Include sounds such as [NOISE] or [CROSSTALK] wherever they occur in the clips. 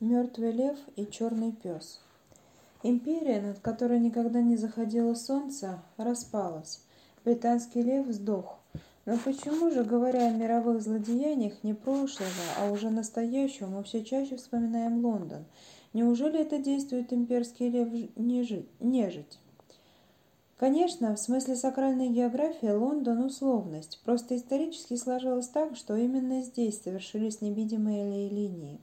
Мертвый лев и черный пес. Империя, над которой никогда не заходило солнце, распалась. Британский лев сдох. Но почему же, говоря о мировых злодеяниях не прошлого, а уже настоящего, мы все чаще вспоминаем Лондон? Неужели это действует имперский лев нежить? Конечно, в смысле сакральной географии Лондон – условность. Просто исторически сложилось так, что именно здесь совершились невидимые линии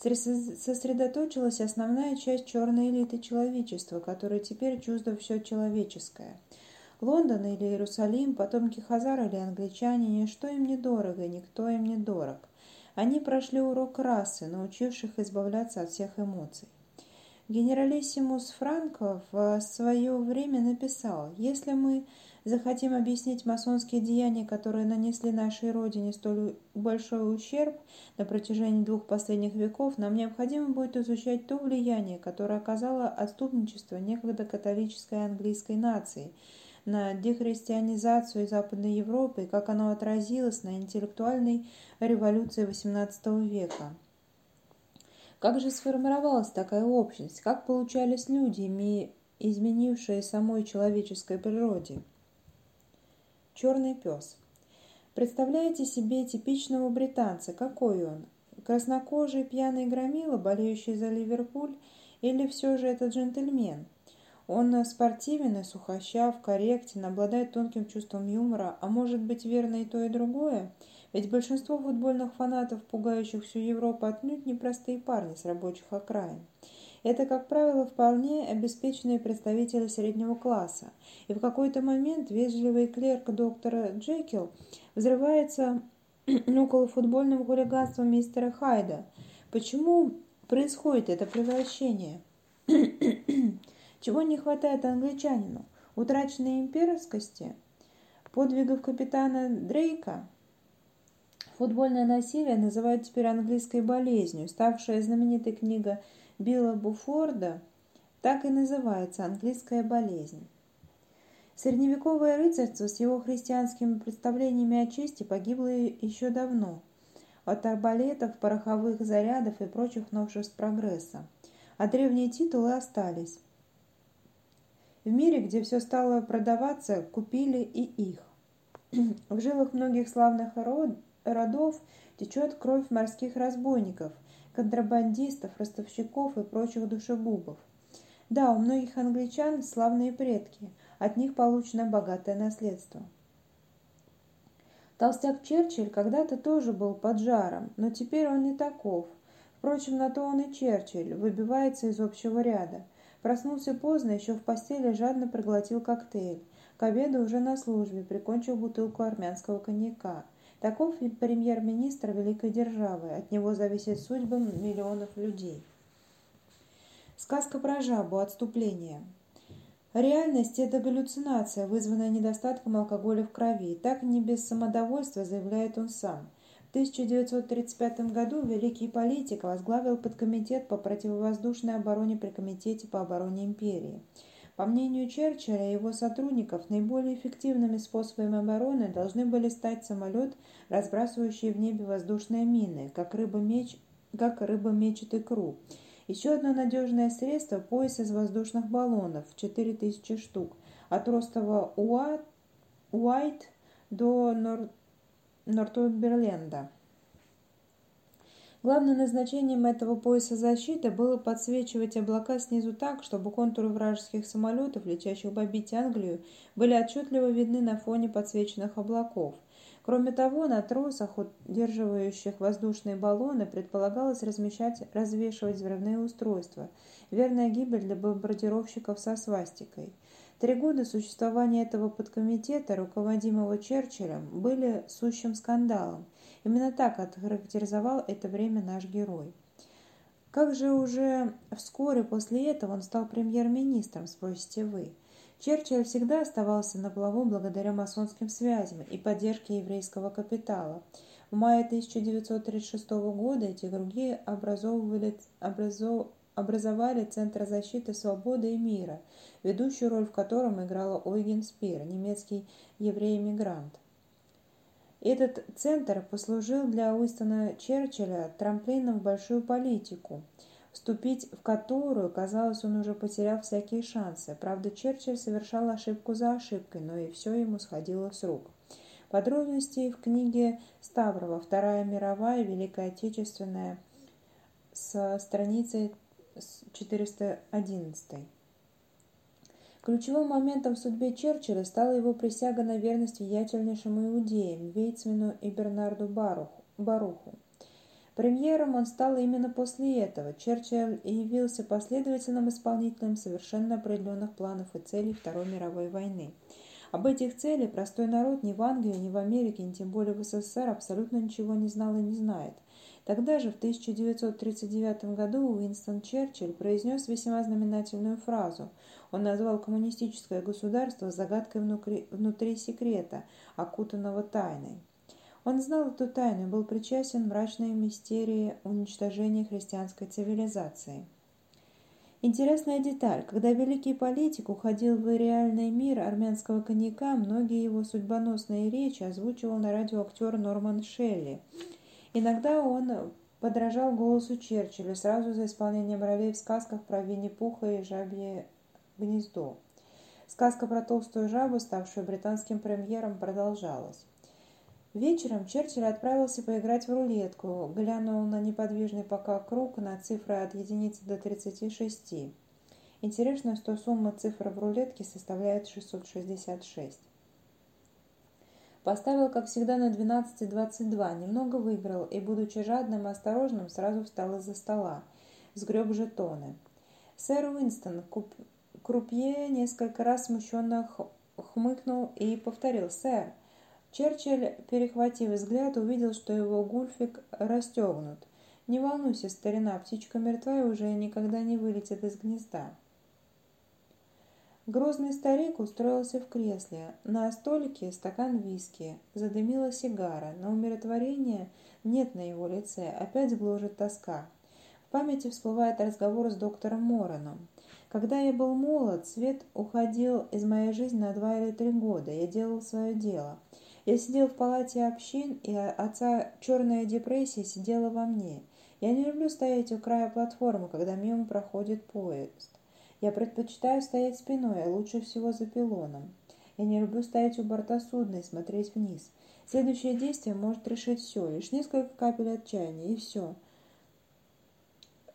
сосредоточилась основная часть черной элиты человечества, которая теперь чувствует все человеческое. Лондон или Иерусалим, потомки Хазар или англичане, ничто им не дорого, никто им не дорог. Они прошли урок расы, научивших избавляться от всех эмоций. Генералиссимус Франко в свое время написал, если мы захотим объяснить масонские деяния, которые нанесли нашей Родине столь большой ущерб на протяжении двух последних веков, нам необходимо будет изучать то влияние, которое оказало отступничество некогда католической английской нации на дехристианизацию Западной Европы как оно отразилось на интеллектуальной революции XVIII века. Как же сформировалась такая общность? Как получались люди, изменившие самой человеческой природе? Черный пес. Представляете себе типичного британца. Какой он? Краснокожий пьяный громила, болеющий за Ливерпуль, или все же этот джентльмен? Он спортивен и сухощав, корректен, обладает тонким чувством юмора, а может быть верно и то, и другое? Ведь большинство футбольных фанатов, пугающих всю Европу, отнюдь непростые парни с рабочих окраин. Это, как правило, вполне обеспеченные представители среднего класса. И в какой-то момент вежливый клерк доктора Джекил взрывается [CLEARS THROAT] около футбольного хулиганства мистера Хайда. Почему происходит это превращение? [CLEARS THROAT] Чего не хватает англичанину? Утраченной имперскости? Подвигов капитана Дрейка? Футбольное насилие называют теперь английской болезнью. Ставшая знаменитой книга Билла Буфорда так и называется английская болезнь. Средневековое рыцарство с его христианскими представлениями о чести погибло еще давно от арбалетов, пороховых зарядов и прочих новшеств прогресса. А древние титулы остались. В мире, где все стало продаваться, купили и их. В жилах многих славных родов течет кровь морских разбойников – контрабандистов, ростовщиков и прочих душегубов. Да, у многих англичан славные предки, от них получено богатое наследство. Толстяк Черчилль когда-то тоже был под жаром, но теперь он не таков. Впрочем, на то он и Черчилль, выбивается из общего ряда. Проснулся поздно, еще в постели жадно проглотил коктейль. К обеду уже на службе, прикончил бутылку армянского коньяка – Таков премьер-министр великой державы, от него зависит судьба миллионов людей. Сказка про жабу, отступление. Реальность – это галлюцинация, вызванная недостатком алкоголя в крови. Так не без самодовольства заявляет он сам. В 1935 году великий политик возглавил подкомитет по противовоздушной обороне при Комитете по обороне империи – по мнению Черчилля и его сотрудников, наиболее эффективными способами обороны должны были стать самолет, разбрасывающий в небе воздушные мины, как рыба, меч, как рыба мечет икру. Еще одно надежное средство – пояс из воздушных баллонов, 4000 штук, от Ростова Уайт до Нор... Нортумберленда. Главным назначением этого пояса защиты было подсвечивать облака снизу так, чтобы контуры вражеских самолетов, летящих бомбить Англию, были отчетливо видны на фоне подсвеченных облаков. Кроме того, на тросах, удерживающих воздушные баллоны, предполагалось размещать, развешивать взрывные устройства. Верная гибель для бомбардировщиков со свастикой. Три года существования этого подкомитета, руководимого Черчиллем, были сущим скандалом – Именно так охарактеризовал это время наш герой. Как же уже вскоре после этого он стал премьер-министром, спросите вы. Черчилль всегда оставался на плаву благодаря масонским связям и поддержке еврейского капитала. В мае 1936 года эти круги образовывали, образов, образовали Центр защиты свободы и мира, ведущую роль в котором играла Ойген Спир, немецкий еврей-эмигрант. Этот центр послужил для Уинстона Черчилля трамплином в большую политику, вступить в которую, казалось, он уже потерял всякие шансы. Правда, Черчилль совершал ошибку за ошибкой, но и все ему сходило с рук. Подробности в книге Ставрова «Вторая мировая Великая Отечественная» с страницы 411. Ключевым моментом в судьбе Черчилля стала его присяга на верность влиятельнейшим иудеям Вейцмену и Бернарду Баруху. Баруху. Премьером он стал именно после этого. Черчилль явился последовательным исполнителем совершенно определенных планов и целей Второй мировой войны. Об этих целях простой народ ни в Англии, ни в Америке, ни тем более в СССР абсолютно ничего не знал и не знает. Тогда же, в 1939 году, Уинстон Черчилль произнес весьма знаменательную фразу. Он назвал коммунистическое государство загадкой внутри, внутри секрета, окутанного тайной. Он знал эту тайну и был причастен мрачной мистерии уничтожения христианской цивилизации. Интересная деталь. Когда великий политик уходил в реальный мир армянского коньяка, многие его судьбоносные речи озвучивал на радио актер Норман Шелли – Иногда он подражал голосу Черчилля сразу за исполнением ролей в сказках про Винни-Пуха и Жабье гнездо. Сказка про толстую жабу, ставшую британским премьером, продолжалась. Вечером Черчилль отправился поиграть в рулетку, глянул на неподвижный пока круг на цифры от единицы до 36. Интересно, что сумма цифр в рулетке составляет 666. Поставил, как всегда, на 12-22, немного выиграл и, будучи жадным и осторожным, сразу встал из-за стола. Сгреб жетоны. Сэр Уинстон, куп... крупье, несколько раз смущенно хмыкнул и повторил «Сэр». Черчилль, перехватив взгляд, увидел, что его гульфик расстегнут. «Не волнуйся, старина, птичка мертва и уже никогда не вылетит из гнезда». Грозный старик устроился в кресле. На столике стакан виски. Задымила сигара. На умиротворение нет на его лице. Опять гложет тоска. В памяти всплывает разговор с доктором Мороном. Когда я был молод, свет уходил из моей жизни на два или три года. Я делал свое дело. Я сидел в палате общин, и отца черная депрессия сидела во мне. Я не люблю стоять у края платформы, когда мимо проходит поезд. Я предпочитаю стоять спиной, а лучше всего за пилоном. Я не люблю стоять у борта судна и смотреть вниз. Следующее действие может решить все, лишь несколько капель отчаяния, и все.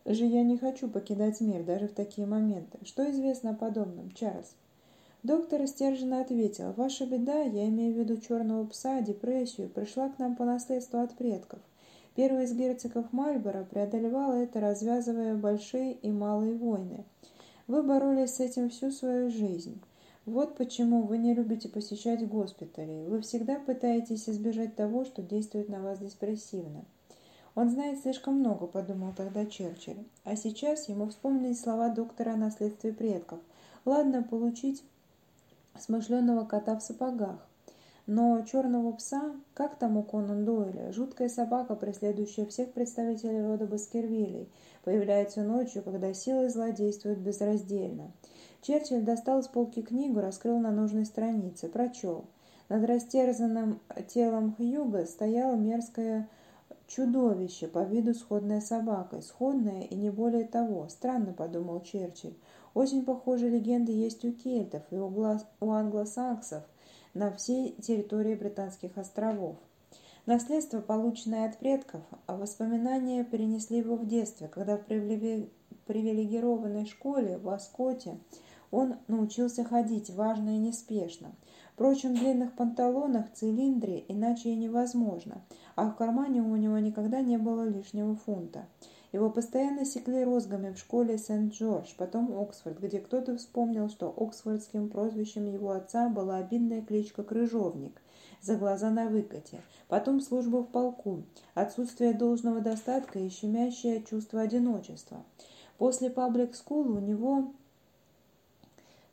Же я не хочу покидать мир даже в такие моменты. Что известно о подобном, Чарльз? Доктор стерженно ответил, «Ваша беда, я имею в виду черного пса, депрессию, пришла к нам по наследству от предков. Первый из герцогов Мальборо преодолевал это, развязывая большие и малые войны. Вы боролись с этим всю свою жизнь. Вот почему вы не любите посещать госпитали. Вы всегда пытаетесь избежать того, что действует на вас депрессивно. Он знает слишком много, подумал тогда Черчилль. А сейчас ему вспомнили слова доктора о наследстве предков. Ладно получить смышленного кота в сапогах. Но черного пса, как там у Конан Дойля, жуткая собака, преследующая всех представителей рода Баскервилей, появляется ночью, когда силы зла действуют безраздельно. Черчилль достал с полки книгу, раскрыл на нужной странице, прочел. Над растерзанным телом Хьюга стояло мерзкое чудовище, по виду сходное собакой, сходное и не более того. Странно, подумал Черчилль. Очень похожие легенды есть у кельтов и у англосаксов, на всей территории Британских островов. Наследство, полученное от предков, а воспоминания перенесли его в детстве, когда в привилегированной школе в Аскоте он научился ходить важно и неспешно. Впрочем, в длинных панталонах, цилиндре иначе и невозможно, а в кармане у него никогда не было лишнего фунта. Его постоянно секли розгами в школе Сент-Джордж, потом Оксфорд, где кто-то вспомнил, что оксфордским прозвищем его отца была обидная кличка «Крыжовник» за глаза на выкате, потом служба в полку, отсутствие должного достатка и щемящее чувство одиночества. После паблик-скула у него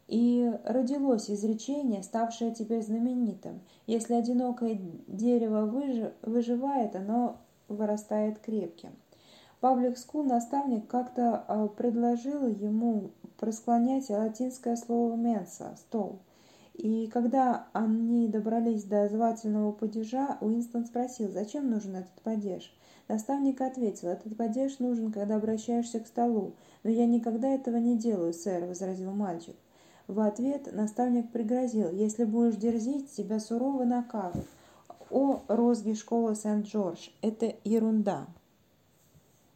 и родилось изречение, ставшее теперь знаменитым. Если одинокое дерево выживает, оно вырастает крепким. Паблик Скул наставник как-то предложил ему просклонять латинское слово «менса» – «стол». И когда они добрались до звательного падежа, Уинстон спросил, зачем нужен этот падеж. Наставник ответил, этот падеж нужен, когда обращаешься к столу. Но я никогда этого не делаю, сэр, возразил мальчик. В ответ наставник пригрозил, если будешь дерзить, тебя сурово накажут. О, розги школы Сент-Джордж, это ерунда.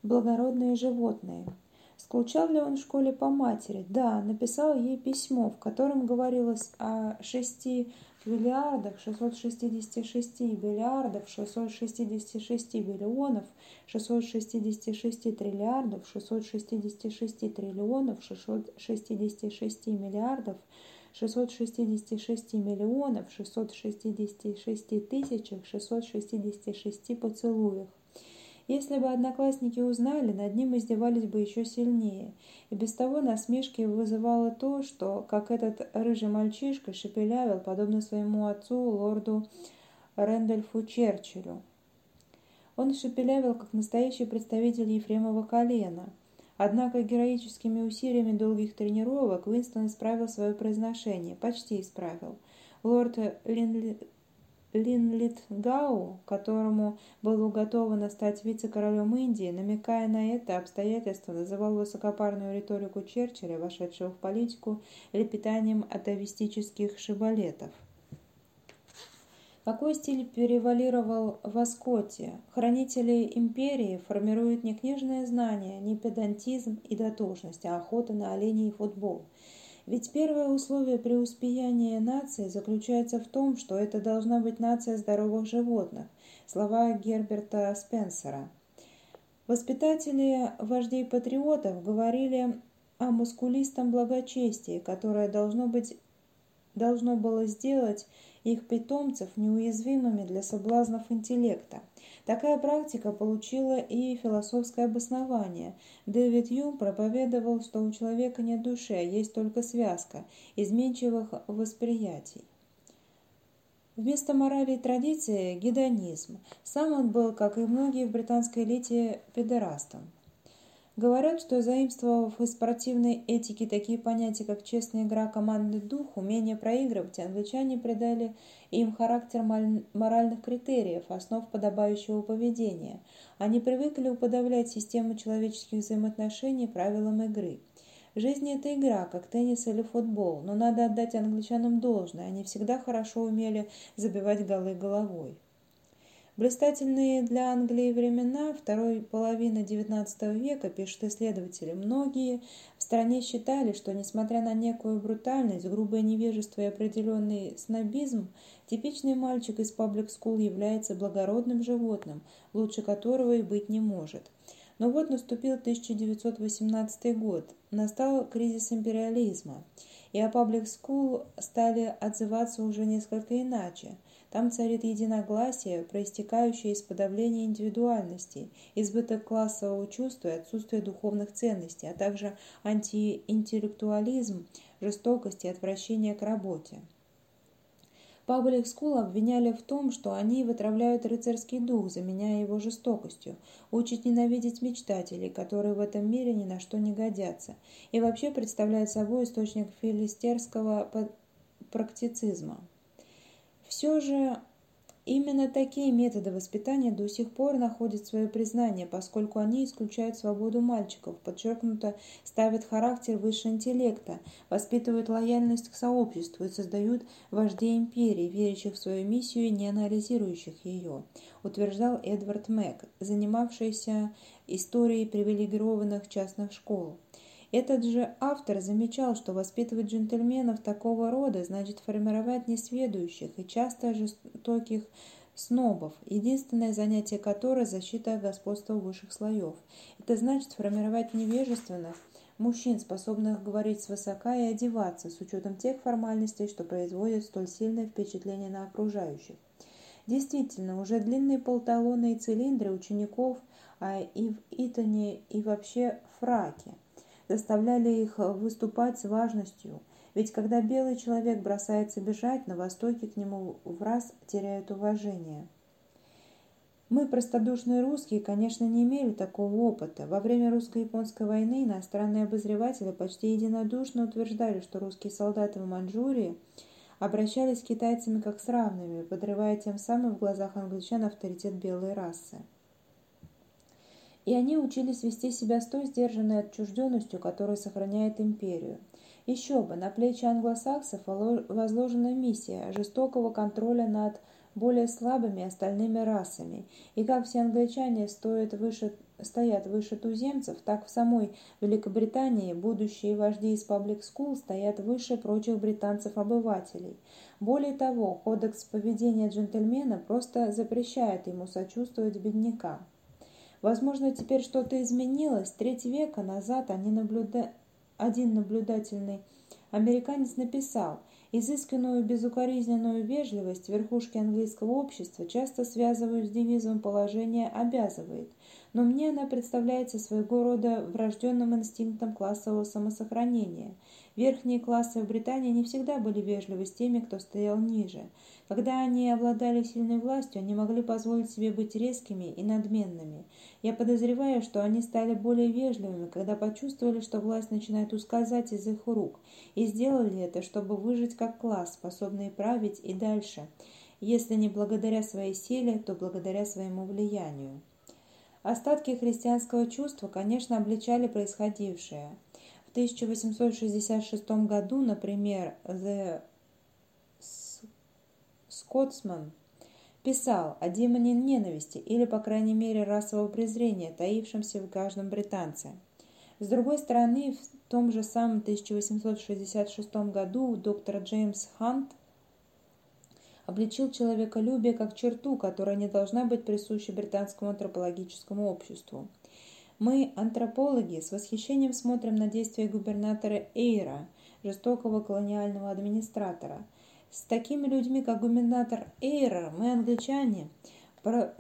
Благородные животные. Скучал ли он в школе по матери? Да, написал ей письмо, в котором говорилось о шести миллиардах 666 миллиардов 666 миллионов 666 триллиардов 666 триллионов 666 миллиардов 666 миллионов 666 тысячах 666 поцелуях. Если бы одноклассники узнали, над ним издевались бы еще сильнее. И без того насмешки вызывало то, что, как этот рыжий мальчишка, шепелявил, подобно своему отцу, лорду Рэндольфу Черчиллю. Он шепелявил, как настоящий представитель Ефремова колена. Однако героическими усилиями долгих тренировок Уинстон исправил свое произношение, почти исправил. Лорд Линли Линлитгау, которому было уготовано стать вице-королем Индии, намекая на это обстоятельство, называл высокопарную риторику Черчилля, вошедшего в политику, лепетанием атовистических шибалетов. Какой стиль перевалировал в Аскоте? Хранители империи формируют не книжное знание, не педантизм и дотошность, а охота на оленей и футбол – ведь первое условие преуспеяния нации заключается в том, что это должна быть нация здоровых животных. Слова Герберта Спенсера. Воспитатели вождей патриотов говорили о мускулистом благочестии, которое должно, быть, должно было сделать их питомцев неуязвимыми для соблазнов интеллекта. Такая практика получила и философское обоснование. Дэвид Юм проповедовал, что у человека нет души, а есть только связка изменчивых восприятий. Вместо морали и традиции – гедонизм. Сам он был, как и многие в британской элите, педерастом. Говорят, что заимствовав из спортивной этики такие понятия, как честная игра, командный дух, умение проигрывать, англичане придали им характер моральных критериев, основ подобающего поведения. Они привыкли уподоблять систему человеческих взаимоотношений правилам игры. Жизнь – это игра, как теннис или футбол, но надо отдать англичанам должное, они всегда хорошо умели забивать голы головой. Блистательные для Англии времена второй половины XIX века, пишут исследователи, многие в стране считали, что, несмотря на некую брутальность, грубое невежество и определенный снобизм, типичный мальчик из паблик-скул является благородным животным, лучше которого и быть не может. Но вот наступил 1918 год, настал кризис империализма, и о паблик-скул стали отзываться уже несколько иначе – там царит единогласие, проистекающее из подавления индивидуальности, избыток классового чувства и отсутствие духовных ценностей, а также антиинтеллектуализм, жестокость и отвращение к работе. Паблик Скул обвиняли в том, что они вытравляют рыцарский дух, заменяя его жестокостью, учат ненавидеть мечтателей, которые в этом мире ни на что не годятся, и вообще представляют собой источник филистерского практицизма. Все же именно такие методы воспитания до сих пор находят свое признание, поскольку они исключают свободу мальчиков, подчеркнуто ставят характер выше интеллекта, воспитывают лояльность к сообществу и создают вождей империи, верящих в свою миссию и не анализирующих ее, утверждал Эдвард Мэг, занимавшийся историей привилегированных частных школ. Этот же автор замечал, что воспитывать джентльменов такого рода значит формировать несведущих и часто жестоких снобов, единственное занятие которых – защита господства высших слоев. Это значит формировать невежественных, мужчин, способных говорить свысока и одеваться, с учетом тех формальностей, что производят столь сильное впечатление на окружающих. Действительно, уже длинные полталоны и цилиндры учеников, а и в Итоне, и вообще фраки – заставляли их выступать с важностью, ведь когда белый человек бросается бежать, на Востоке к нему в раз теряют уважение. Мы, простодушные русские, конечно, не имели такого опыта. Во время русско-японской войны иностранные обозреватели почти единодушно утверждали, что русские солдаты в Маньчжурии обращались с китайцами как с равными, подрывая тем самым в глазах англичан авторитет белой расы. И они учились вести себя с той сдержанной отчужденностью, которая сохраняет империю. Еще бы, на плечи англосаксов возложена миссия жестокого контроля над более слабыми остальными расами. И как все англичане стоят выше, стоят выше туземцев, так в самой Великобритании будущие вожди из паблик-скул стоят выше прочих британцев-обывателей. Более того, кодекс поведения джентльмена просто запрещает ему сочувствовать беднякам. Возможно, теперь что-то изменилось. Треть века назад они наблюда... один наблюдательный американец написал – Изысканную безукоризненную вежливость верхушки английского общества часто связывают с девизом «положение обязывает», но мне она представляется своего рода врожденным инстинктом классового самосохранения. Верхние классы в Британии не всегда были вежливы с теми, кто стоял ниже. Когда они обладали сильной властью, они могли позволить себе быть резкими и надменными. Я подозреваю, что они стали более вежливыми, когда почувствовали, что власть начинает ускользать из их рук, и сделали это, чтобы выжить как класс, способный править и дальше, если не благодаря своей силе, то благодаря своему влиянию. Остатки христианского чувства, конечно, обличали происходившее. В 1866 году, например, The Scotsman писал о демоне ненависти или, по крайней мере, расового презрения, таившемся в каждом британце. С другой стороны, в том же самом 1866 году доктор Джеймс Хант обличил человеколюбие как черту, которая не должна быть присуща британскому антропологическому обществу. Мы, антропологи, с восхищением смотрим на действия губернатора Эйра, жестокого колониального администратора – с такими людьми, как губернатор Эйрер, мы, англичане,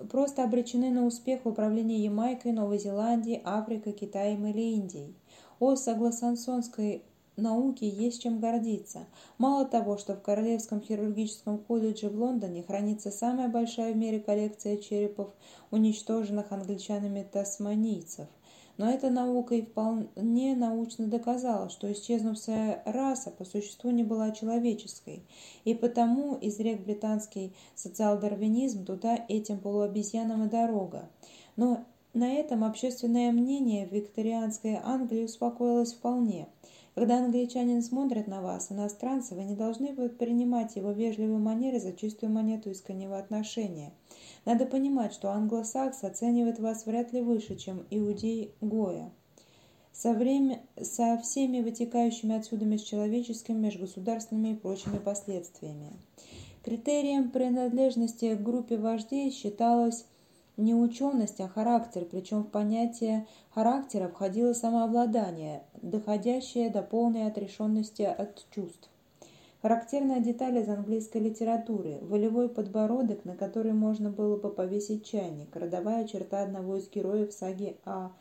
просто обречены на успех в управлении Ямайкой, Новой Зеландией, Африкой, Китаем или Индией. О саглосансонской науке есть чем гордиться. Мало того, что в Королевском хирургическом колледже в Лондоне хранится самая большая в мире коллекция черепов уничтоженных англичанами тасманийцев – но эта наука и вполне научно доказала, что исчезнувшая раса по существу не была человеческой, и потому изрек британский социал-дарвинизм туда этим полуобезьянам и дорога. Но на этом общественное мнение в викторианской Англии успокоилось вполне. Когда англичанин смотрит на вас, иностранцы, вы не должны принимать его вежливые манеры за чистую монету искреннего отношения – надо понимать, что англосакс оценивает вас вряд ли выше, чем иудей Гоя. Со, время, со всеми вытекающими отсюда межчеловеческими, межгосударственными и прочими последствиями. Критерием принадлежности к группе вождей считалось не ученость, а характер, причем в понятие характера входило самообладание, доходящее до полной отрешенности от чувств. Характерная деталь из английской литературы – волевой подбородок, на который можно было бы повесить чайник, родовая черта одного из героев саги о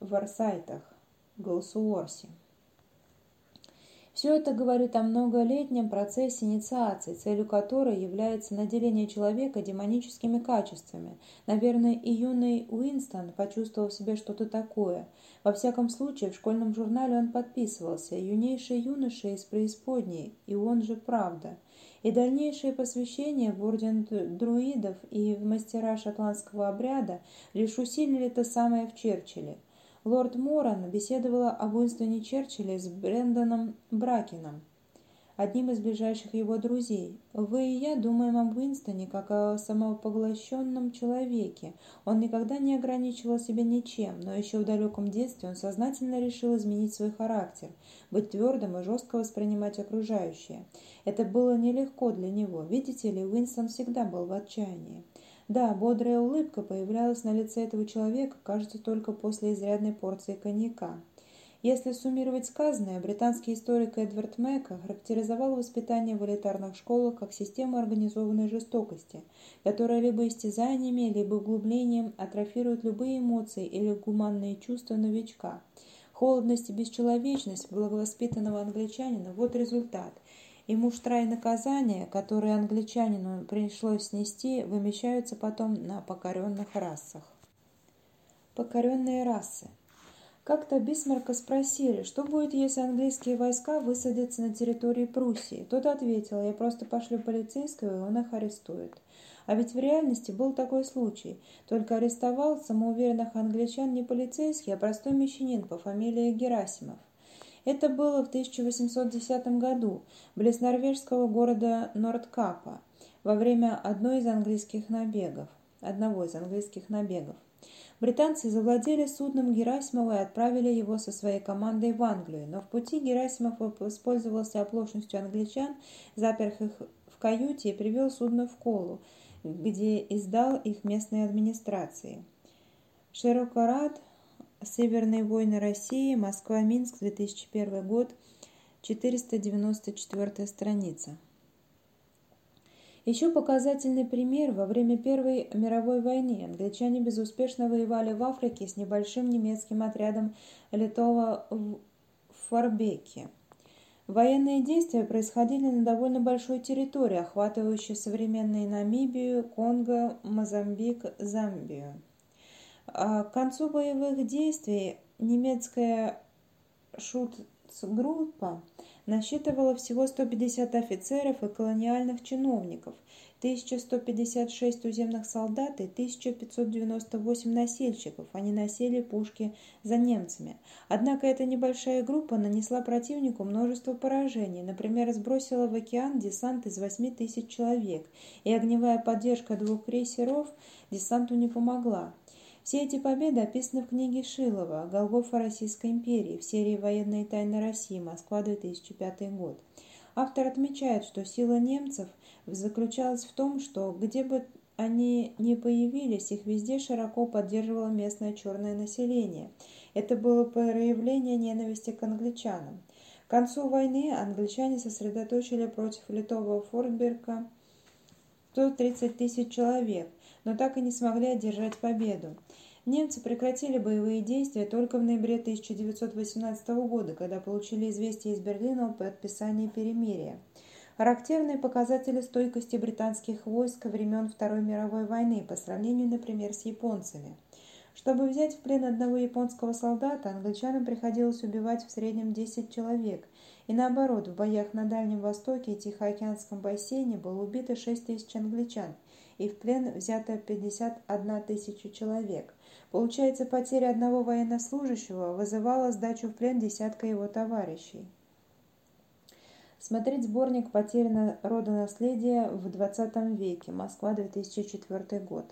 Варсайтах – Голсуорсе. Все это говорит о многолетнем процессе инициации, целью которой является наделение человека демоническими качествами. Наверное, и юный Уинстон почувствовал в себе что-то такое. Во всяком случае, в школьном журнале он подписывался «Юнейший юноша из преисподней, и он же правда». И дальнейшее посвящение в орден друидов и в мастера шотландского обряда лишь усилили то самое в Черчилле – Лорд Моран беседовала об Уинстоне Черчилле с Брэндоном Бракином, одним из ближайших его друзей. Вы и я думаем об Уинстоне как о самопоглощенном человеке. Он никогда не ограничивал себя ничем, но еще в далеком детстве он сознательно решил изменить свой характер, быть твердым и жестко воспринимать окружающее. Это было нелегко для него. Видите ли, Уинстон всегда был в отчаянии. Да, бодрая улыбка появлялась на лице этого человека, кажется, только после изрядной порции коньяка. Если суммировать сказанное, британский историк Эдвард Мэка характеризовал воспитание в элитарных школах как систему организованной жестокости, которая либо истязаниями, либо углублением атрофирует любые эмоции или гуманные чувства новичка. Холодность и бесчеловечность благовоспитанного англичанина – вот результат – и муштра и наказания, которые англичанину пришлось снести, вымещаются потом на покоренных расах. Покоренные расы. Как-то Бисмарка спросили, что будет, если английские войска высадятся на территории Пруссии. Тот ответил, я просто пошлю полицейского, и он их арестует. А ведь в реальности был такой случай. Только арестовал самоуверенных англичан не полицейский, а простой мещанин по фамилии Герасимов. Это было в 1810 году, близ норвежского города Нордкапа, во время одной из английских набегов, одного из английских набегов. Британцы завладели судном Герасимова и отправили его со своей командой в Англию, но в пути Герасимов воспользовался оплошностью англичан, заперх их в каюте и привел судно в Колу, где издал их местной администрации. Широкорад, Северные войны России, Москва-Минск, 2001 год, 494 страница. Еще показательный пример. Во время Первой мировой войны англичане безуспешно воевали в Африке с небольшим немецким отрядом Литова в Фарбеке. Военные действия происходили на довольно большой территории, охватывающей современные Намибию, Конго, Мозамбик, Замбию. А к концу боевых действий немецкая шутцгруппа насчитывала всего 150 офицеров и колониальных чиновников, 1156 туземных солдат и 1598 насельщиков. Они носили пушки за немцами. Однако эта небольшая группа нанесла противнику множество поражений. Например, сбросила в океан десант из 8 тысяч человек, и огневая поддержка двух крейсеров десанту не помогла. Все эти победы описаны в книге Шилова «Голгофа Российской империи» в серии «Военные тайны России. Москва, 2005 год». Автор отмечает, что сила немцев заключалась в том, что где бы они ни появились, их везде широко поддерживало местное черное население. Это было проявление ненависти к англичанам. К концу войны англичане сосредоточили против литого Фордберга 130 тысяч человек, но так и не смогли одержать победу. Немцы прекратили боевые действия только в ноябре 1918 года, когда получили известие из Берлина о подписании перемирия. Характерные показатели стойкости британских войск времен Второй мировой войны по сравнению, например, с японцами. Чтобы взять в плен одного японского солдата, англичанам приходилось убивать в среднем 10 человек, и наоборот, в боях на Дальнем Востоке и Тихоокеанском бассейне было убито 6 тысяч англичан, и в плен взято 51 тысяча человек. Получается, потеря одного военнослужащего вызывала сдачу в плен десятка его товарищей. Смотреть сборник «Потеря родонаследия в XX веке. Москва, 2004 год».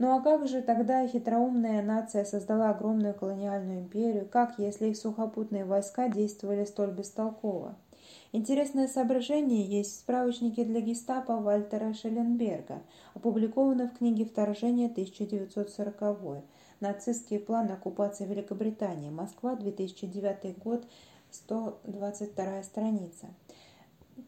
Ну а как же тогда хитроумная нация создала огромную колониальную империю? Как, если их сухопутные войска действовали столь бестолково? Интересное соображение есть в справочнике для гестапо Вальтера Шелленберга, опубликованном в книге «Вторжение 1940 Нацистский план оккупации Великобритании. Москва, 2009 год, 122 страница.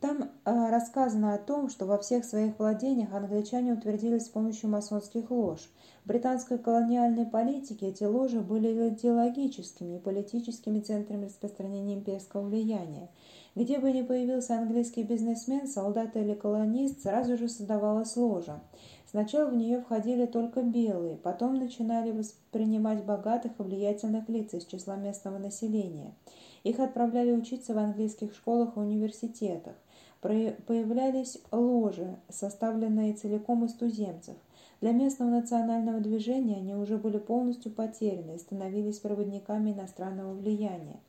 Там э, рассказано о том, что во всех своих владениях англичане утвердились с помощью масонских лож. В британской колониальной политике эти ложи были идеологическими и политическими центрами распространения имперского влияния. Где бы ни появился английский бизнесмен, солдат или колонист, сразу же создавалась ложа. Сначала в нее входили только белые, потом начинали воспринимать богатых и влиятельных лиц из числа местного населения. Их отправляли учиться в английских школах и университетах. Появлялись ложи, составленные целиком из туземцев. Для местного национального движения они уже были полностью потеряны и становились проводниками иностранного влияния.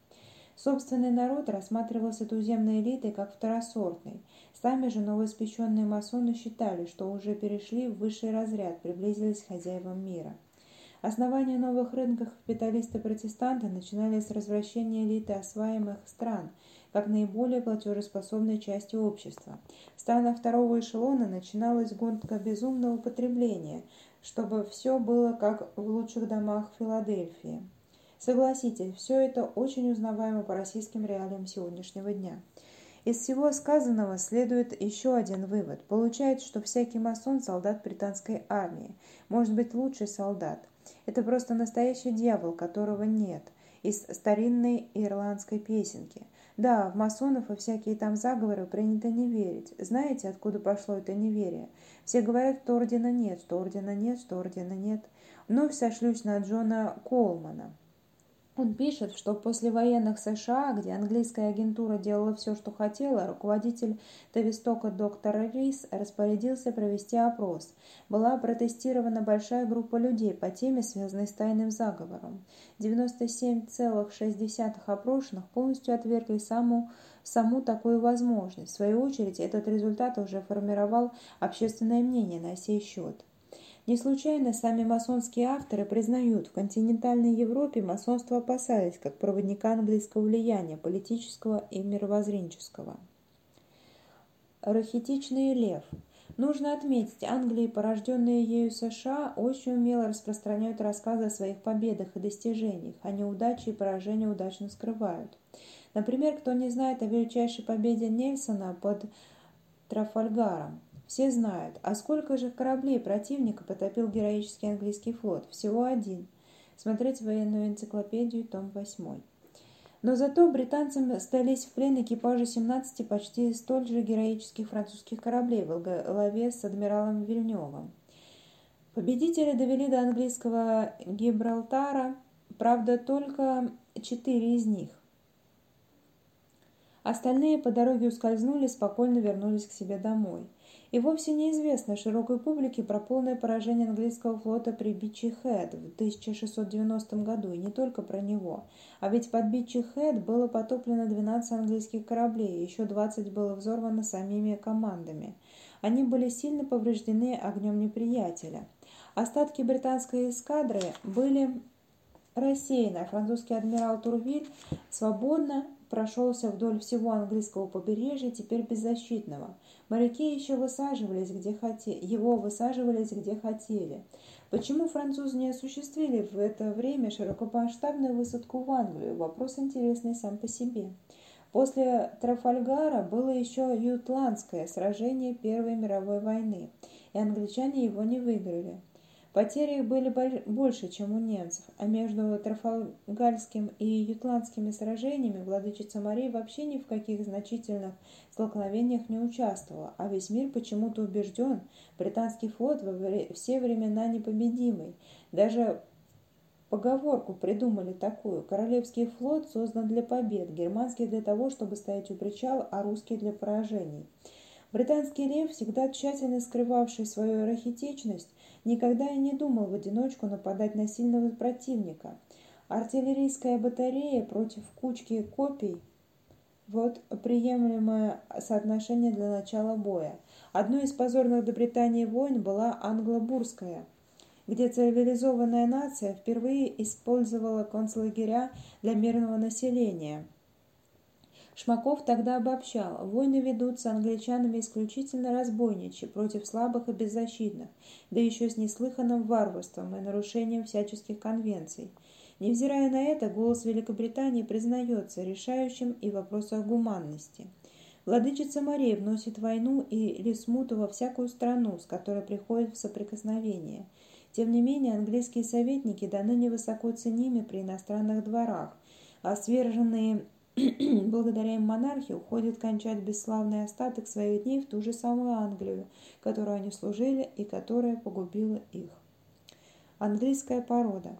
Собственный народ рассматривался туземной элитой как второсортный. Сами же новоиспеченные масоны считали, что уже перешли в высший разряд, приблизились к хозяевам мира. Основание новых рынков капиталисты-протестанты начинали с развращения элиты осваиваемых стран, как наиболее платежеспособной части общества. В странах второго эшелона начиналась гонка безумного потребления, чтобы все было как в лучших домах Филадельфии. Согласитесь, все это очень узнаваемо по российским реалиям сегодняшнего дня. Из всего сказанного следует еще один вывод. Получается, что всякий масон – солдат британской армии. Может быть, лучший солдат. Это просто настоящий дьявол, которого нет. Из старинной ирландской песенки. Да, в масонов и всякие там заговоры принято не верить. Знаете, откуда пошло это неверие? Все говорят, что ордена нет, что ордена нет, что ордена нет. Вновь сошлюсь на Джона Колмана. Он пишет, что после военных США, где английская агентура делала все, что хотела, руководитель Тавистока доктор Рис распорядился провести опрос. Была протестирована большая группа людей по теме, связанной с тайным заговором. 97,6 опрошенных полностью отвергли саму, саму такую возможность. В свою очередь, этот результат уже формировал общественное мнение на сей счет. Не случайно сами масонские авторы признают, в континентальной Европе масонство опасались как проводника английского влияния, политического и мировоззренческого. Рахитичный лев. Нужно отметить, Англии, порожденные ею США, очень умело распространяют рассказы о своих победах и достижениях, а неудачи и поражения удачно скрывают. Например, кто не знает о величайшей победе Нельсона под Трафальгаром, все знают, а сколько же кораблей противника потопил героический английский флот? Всего один. Смотреть военную энциклопедию, том 8. Но зато британцам сдались в плен экипажи 17 почти столь же героических французских кораблей в главе с адмиралом Вильневым. Победители довели до английского Гибралтара, правда, только четыре из них. Остальные по дороге ускользнули, спокойно вернулись к себе домой. И вовсе неизвестно широкой публике про полное поражение английского флота при Бичи Хэт в 1690 году, и не только про него. А ведь под Бичи Хэт было потоплено 12 английских кораблей, еще 20 было взорвано самими командами. Они были сильно повреждены огнем неприятеля. Остатки британской эскадры были рассеяны, а французский адмирал Турвиль свободно прошелся вдоль всего английского побережья, теперь беззащитного. Моряки еще высаживались, где хотели, его высаживались, где хотели. Почему французы не осуществили в это время широкомасштабную высадку в Англию? Вопрос интересный сам по себе. После Трафальгара было еще Ютландское сражение Первой мировой войны, и англичане его не выиграли. Потери были больше, чем у немцев, а между Трафальгарским и Ютландскими сражениями владычица Мария вообще ни в каких значительных столкновениях не участвовала, а весь мир почему-то убежден, британский флот во все времена непобедимый. Даже поговорку придумали такую. Королевский флот создан для побед, германский для того, чтобы стоять у причала, а русский для поражений. Британский лев, всегда тщательно скрывавший свою архитечность, никогда и не думал в одиночку нападать на сильного противника. Артиллерийская батарея против кучки копий – вот приемлемое соотношение для начала боя. Одной из позорных до Британии войн была англобурская, где цивилизованная нация впервые использовала концлагеря для мирного населения – Шмаков тогда обобщал, войны ведутся англичанами исключительно разбойничьи, против слабых и беззащитных, да еще с неслыханным варварством и нарушением всяческих конвенций. Невзирая на это, голос Великобритании признается решающим и в вопросах гуманности. Владычица Мария вносит войну и смуту во всякую страну, с которой приходит в соприкосновение. Тем не менее, английские советники до ныне высоко ценимы при иностранных дворах, а сверженные [CLEARS THROAT] благодаря им монархия уходит кончать бесславный остаток своих дней в ту же самую Англию, которую они служили и которая погубила их. Английская порода.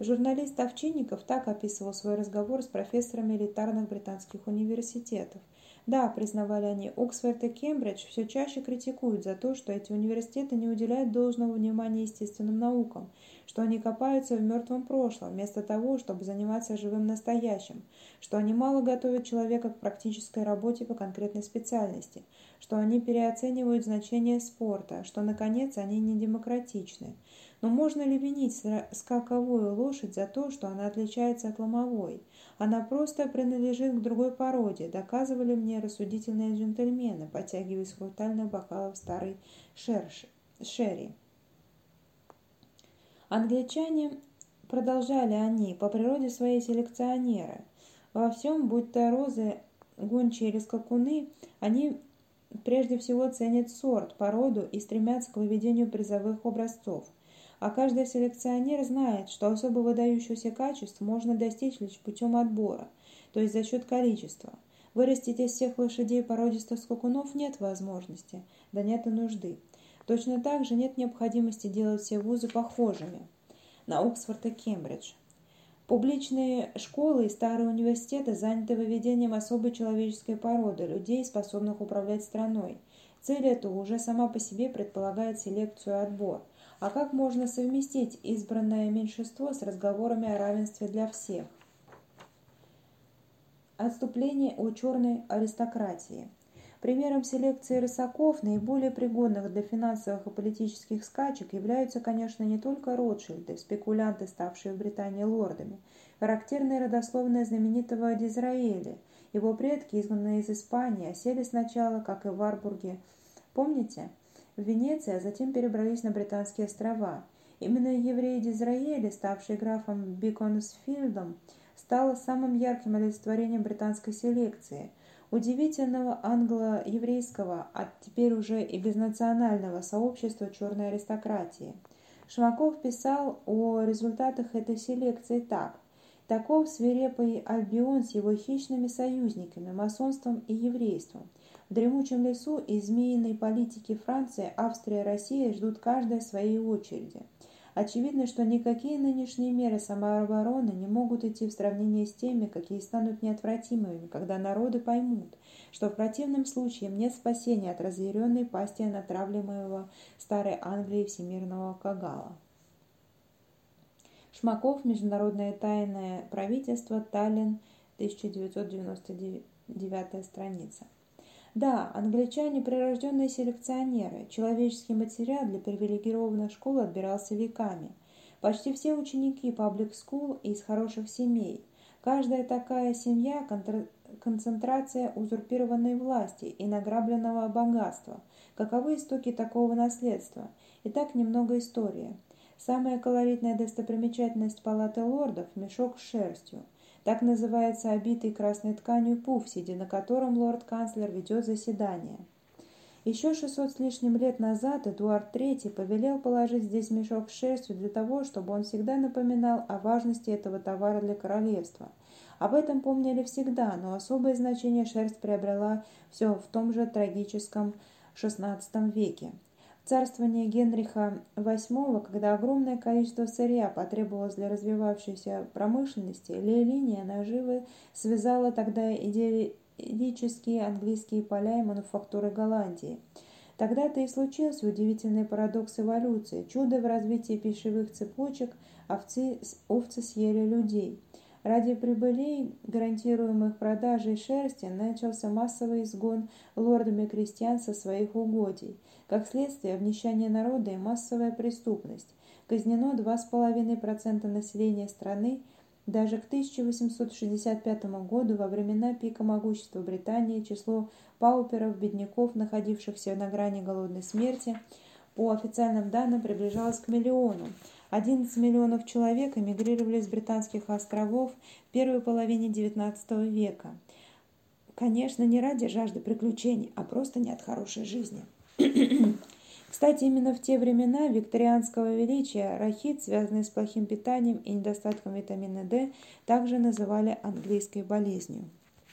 Журналист Овчинников так описывал свой разговор с профессорами элитарных британских университетов. Да, признавали они, Оксфорд и Кембридж все чаще критикуют за то, что эти университеты не уделяют должного внимания естественным наукам, что они копаются в мертвом прошлом, вместо того, чтобы заниматься живым настоящим, что они мало готовят человека к практической работе по конкретной специальности, что они переоценивают значение спорта, что, наконец, они не демократичны. Но можно ли винить скаковую лошадь за то, что она отличается от ломовой? Она просто принадлежит к другой породе, доказывали мне рассудительные джентльмены, подтягивая с хрустальных бокалов старый шерши, шерри. Англичане, продолжали они, по природе своей селекционеры. Во всем, будь то розы, гончие или скакуны, они прежде всего ценят сорт, породу и стремятся к выведению призовых образцов. А каждый селекционер знает, что особо выдающихся качеств можно достичь лишь путем отбора, то есть за счет количества. Вырастить из всех лошадей породистых скакунов нет возможности, да нет и нужды. Точно так же нет необходимости делать все вузы похожими на Оксфорд и Кембридж. Публичные школы и старые университеты заняты выведением особой человеческой породы, людей, способных управлять страной. Цель эта уже сама по себе предполагает селекцию и отбор. А как можно совместить избранное меньшинство с разговорами о равенстве для всех? Отступление о черной аристократии. Примером селекции рысаков, наиболее пригодных для финансовых и политических скачек, являются, конечно, не только Ротшильды, спекулянты, ставшие в Британии лордами, характерные родословные знаменитого Дизраэля. Его предки, изгнанные из Испании, осели сначала, как и в Варбурге. Помните? В Венеции, а затем перебрались на Британские острова. Именно еврей Дизраэли, ставший графом Биконсфилдом, стал самым ярким олицетворением британской селекции – удивительного англо-еврейского, а теперь уже и безнационального сообщества черной аристократии. Шмаков писал о результатах этой селекции так. Таков свирепый Альбион с его хищными союзниками, масонством и еврейством. Дремучем лесу и змеиной политики Франции, Австрия и Россия ждут каждая своей очереди. Очевидно, что никакие нынешние меры самообороны не могут идти в сравнение с теми, какие станут неотвратимыми, когда народы поймут, что в противном случае нет спасения от разъяренной пасти натравливаемого старой Англии всемирного кагала. Шмаков, Международное тайное правительство, Таллин, 1999 страница. Да, англичане – прирожденные селекционеры. Человеческий материал для привилегированных школ отбирался веками. Почти все ученики паблик school из хороших семей. Каждая такая семья – концентрация узурпированной власти и награбленного богатства. Каковы истоки такого наследства? Итак, немного истории. Самая колоритная достопримечательность палаты лордов – мешок с шерстью. Так называется обитый красной тканью пуф, сидя на котором лорд-канцлер ведет заседание. Еще 600 с лишним лет назад Эдуард III повелел положить здесь мешок с шерстью для того, чтобы он всегда напоминал о важности этого товара для королевства. Об этом помнили всегда, но особое значение шерсть приобрела все в том же трагическом XVI веке. Царствование Генриха VIII, когда огромное количество сырья потребовалось для развивавшейся промышленности, линия наживы связала тогда идиллические английские поля и мануфактуры Голландии. Тогда-то и случился удивительный парадокс эволюции. Чудо в развитии пищевых цепочек овцы, овцы съели людей – Ради прибылей, гарантируемых продажей шерсти, начался массовый изгон лордами крестьян со своих угодий. Как следствие, обнищание народа и массовая преступность. Казнено 2,5% населения страны. Даже к 1865 году, во времена пика могущества Британии, число пауперов, бедняков, находившихся на грани голодной смерти, по официальным данным приближалось к миллиону. 11 миллионов человек эмигрировали с британских островов в первой половине XIX века. Конечно, не ради жажды приключений, а просто не от хорошей жизни. [CLEARS THROAT] Кстати, именно в те времена викторианского величия рахит, связанный с плохим питанием и недостатком витамина D, также называли английской болезнью.